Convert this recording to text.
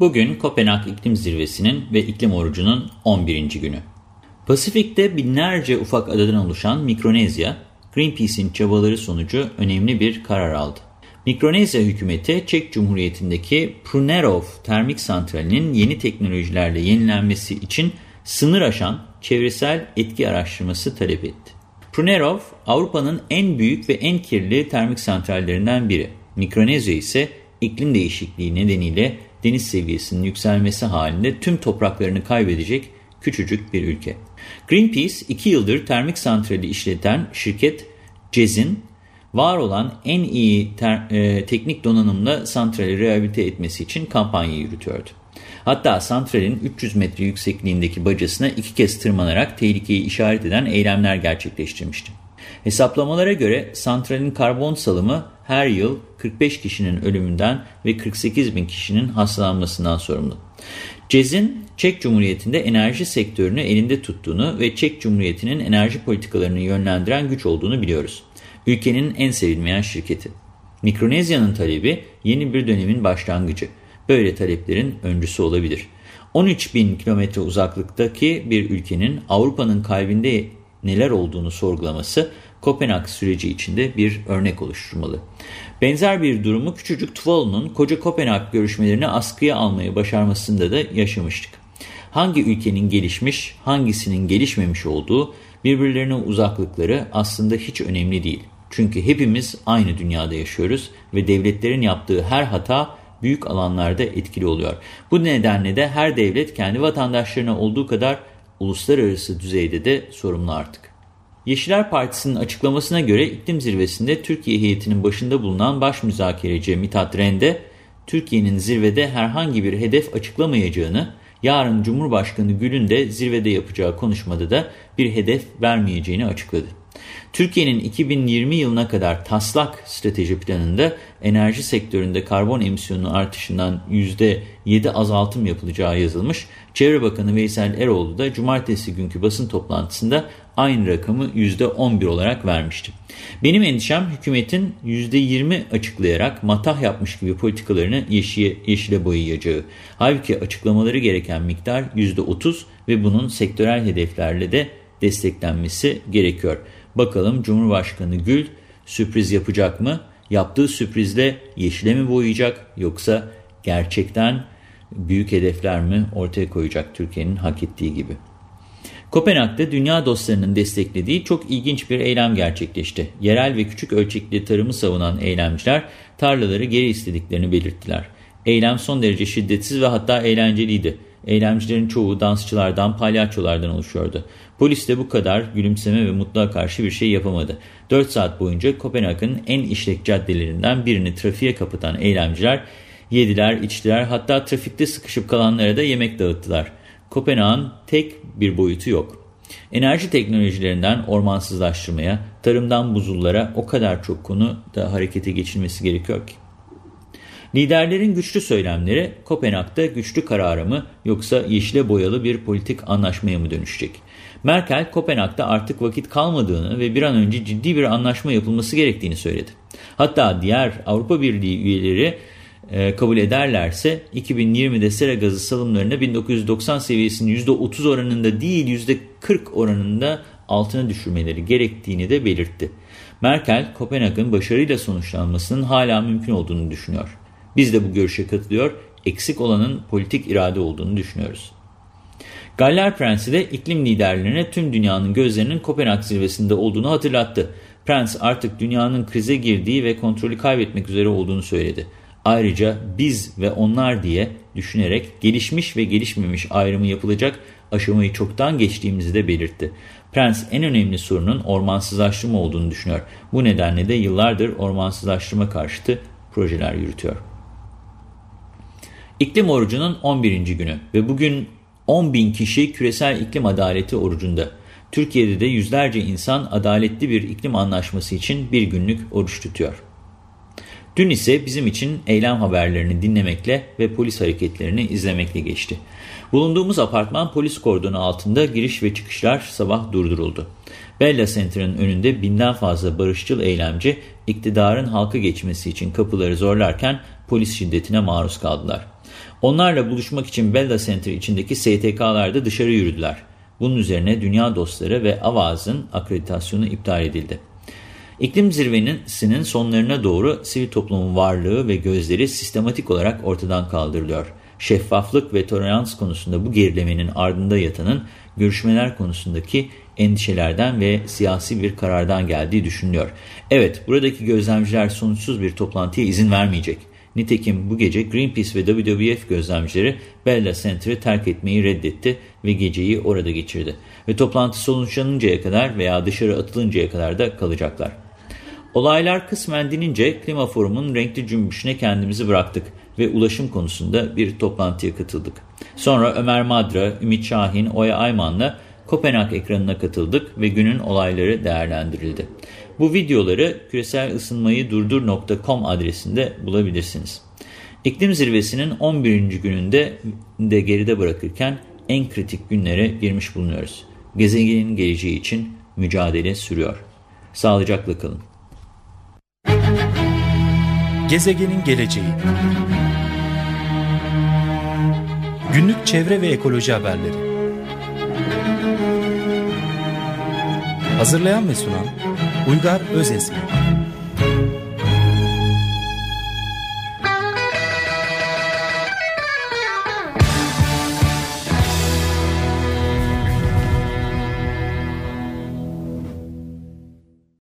Bugün Kopenhag İklim Zirvesi'nin ve iklim orucunun 11. günü. Pasifik'te binlerce ufak adadan oluşan Mikronezya, Greenpeace'in çabaları sonucu önemli bir karar aldı. Mikronezya hükümeti Çek Cumhuriyeti'ndeki Prunerov termik santralinin yeni teknolojilerle yenilenmesi için sınır aşan çevresel etki araştırması talep etti. Prunerov, Avrupa'nın en büyük ve en kirli termik santrallerinden biri. Mikronezya ise iklim değişikliği nedeniyle deniz seviyesinin yükselmesi halinde tüm topraklarını kaybedecek küçücük bir ülke. Greenpeace, iki yıldır termik santrali işleten şirket CEZ'in var olan en iyi ter, e, teknik donanımla santrali rehabilite etmesi için kampanya yürütüyordu. Hatta santralin 300 metre yüksekliğindeki bacasına iki kez tırmanarak tehlikeyi işaret eden eylemler gerçekleştirmişti. Hesaplamalara göre santralin karbon salımı her yıl 45 kişinin ölümünden ve 48 bin kişinin hastalanmasından sorumlu. CEZ'in Çek Cumhuriyeti'nde enerji sektörünü elinde tuttuğunu ve Çek Cumhuriyeti'nin enerji politikalarını yönlendiren güç olduğunu biliyoruz. Ülkenin en sevilmeyen şirketi. Mikronezya'nın talebi yeni bir dönemin başlangıcı. Böyle taleplerin öncüsü olabilir. 13 bin kilometre uzaklıktaki bir ülkenin Avrupa'nın kalbinde neler olduğunu sorgulaması Kopenhag süreci içinde bir örnek oluşturmalı. Benzer bir durumu küçücük Tuvalu'nun koca Kopenhag görüşmelerini askıya almayı başarmasında da yaşamıştık. Hangi ülkenin gelişmiş, hangisinin gelişmemiş olduğu birbirlerine uzaklıkları aslında hiç önemli değil. Çünkü hepimiz aynı dünyada yaşıyoruz ve devletlerin yaptığı her hata büyük alanlarda etkili oluyor. Bu nedenle de her devlet kendi vatandaşlarına olduğu kadar uluslararası düzeyde de sorumlu artık. Yeşiller Partisi'nin açıklamasına göre iklim zirvesinde Türkiye heyetinin başında bulunan baş müzakereci Mithat Rende, Türkiye'nin zirvede herhangi bir hedef açıklamayacağını, yarın Cumhurbaşkanı Gül'ün de zirvede yapacağı konuşmada da bir hedef vermeyeceğini açıkladı. Türkiye'nin 2020 yılına kadar taslak strateji planında enerji sektöründe karbon emisyonu artışından %7 azaltım yapılacağı yazılmış. Çevre Bakanı Veysel Eroğlu da cumartesi günkü basın toplantısında aynı rakamı %11 olarak vermişti. Benim endişem hükümetin %20 açıklayarak matah yapmış gibi politikalarını yeşile, yeşile boyayacağı. Halbuki açıklamaları gereken miktar %30 ve bunun sektörel hedeflerle de desteklenmesi gerekiyor. Bakalım Cumhurbaşkanı Gül sürpriz yapacak mı? Yaptığı sürprizle yeşile mi boyayacak yoksa gerçekten büyük hedefler mi ortaya koyacak Türkiye'nin hak ettiği gibi? Kopenhag'da dünya dostlarının desteklediği çok ilginç bir eylem gerçekleşti. Yerel ve küçük ölçekli tarımı savunan eylemciler tarlaları geri istediklerini belirttiler. Eylem son derece şiddetsiz ve hatta eğlenceliydi. Eylemcilerin çoğu dansçılardan, palyaçolardan oluşuyordu. Polis de bu kadar gülümseme ve mutluğa karşı bir şey yapamadı. 4 saat boyunca Kopenhag'ın en işlek caddelerinden birini trafiğe kapatan eylemciler yediler, içtiler hatta trafikte sıkışıp kalanlara da yemek dağıttılar. Kopenhag'ın tek bir boyutu yok. Enerji teknolojilerinden ormansızlaştırmaya, tarımdan buzullara o kadar çok konu da harekete geçilmesi gerekiyor ki. Liderlerin güçlü söylemleri Kopenhag'da güçlü kararı mı yoksa yeşile boyalı bir politik anlaşmaya mı dönüşecek? Merkel, Kopenhag'da artık vakit kalmadığını ve bir an önce ciddi bir anlaşma yapılması gerektiğini söyledi. Hatta diğer Avrupa Birliği üyeleri e, kabul ederlerse 2020'de sera gazı salımlarını 1990 seviyesinin %30 oranında değil %40 oranında altına düşürmeleri gerektiğini de belirtti. Merkel, Kopenhag'ın başarıyla sonuçlanmasının hala mümkün olduğunu düşünüyor. Biz de bu görüşe katılıyor, eksik olanın politik irade olduğunu düşünüyoruz. Galler Prensi de iklim liderlerine tüm dünyanın gözlerinin Kopenhag zirvesinde olduğunu hatırlattı. Prens artık dünyanın krize girdiği ve kontrolü kaybetmek üzere olduğunu söyledi. Ayrıca biz ve onlar diye düşünerek gelişmiş ve gelişmemiş ayrımı yapılacak aşamayı çoktan geçtiğimizi de belirtti. Prens en önemli sorunun ormansızlaştırma olduğunu düşünüyor. Bu nedenle de yıllardır ormansızlaştırma karşıtı projeler yürütüyor. İklim orucunun 11. günü ve bugün 10 bin kişi küresel iklim adaleti orucunda. Türkiye'de de yüzlerce insan adaletli bir iklim anlaşması için bir günlük oruç tutuyor. Dün ise bizim için eylem haberlerini dinlemekle ve polis hareketlerini izlemekle geçti. Bulunduğumuz apartman polis kordonu altında giriş ve çıkışlar sabah durduruldu. Bella Center'ın önünde binden fazla barışçıl eylemci iktidarın halka geçmesi için kapıları zorlarken polis şiddetine maruz kaldılar. Onlarla buluşmak için Bella Center içindeki STK'larda dışarı yürüdüler. Bunun üzerine Dünya Dostları ve Avaz'ın akreditasyonu iptal edildi. İklim zirvesinin sonlarına doğru sivil toplumun varlığı ve gözleri sistematik olarak ortadan kaldırılıyor. Şeffaflık ve tolerans konusunda bu gerilemenin ardında yatanın görüşmeler konusundaki endişelerden ve siyasi bir karardan geldiği düşünülüyor. Evet, buradaki gözlemciler sonuçsuz bir toplantıya izin vermeyecek. Nitekim bu gece Greenpeace ve WWF gözlemcileri Bella Center'ı terk etmeyi reddetti ve geceyi orada geçirdi. Ve toplantı sonuçlanıncaya kadar veya dışarı atılıncaya kadar da kalacaklar. Olaylar kısmen dinince Klima Forum'un renkli cümbüşüne kendimizi bıraktık ve ulaşım konusunda bir toplantıya katıldık. Sonra Ömer Madra, Ümit Şahin, Oya Ayman'la Kopenhag ekranına katıldık ve günün olayları değerlendirildi. Bu videoları küreselısınmayı adresinde bulabilirsiniz. İklim zirvesinin 11. gününde de geride bırakırken en kritik günlere girmiş bulunuyoruz. Gezegenin geleceği için mücadele sürüyor. Sağlıcakla kalın. Gezegenin geleceği Günlük çevre ve ekoloji haberleri Hazırlayan ve sunan Uygar Özesmi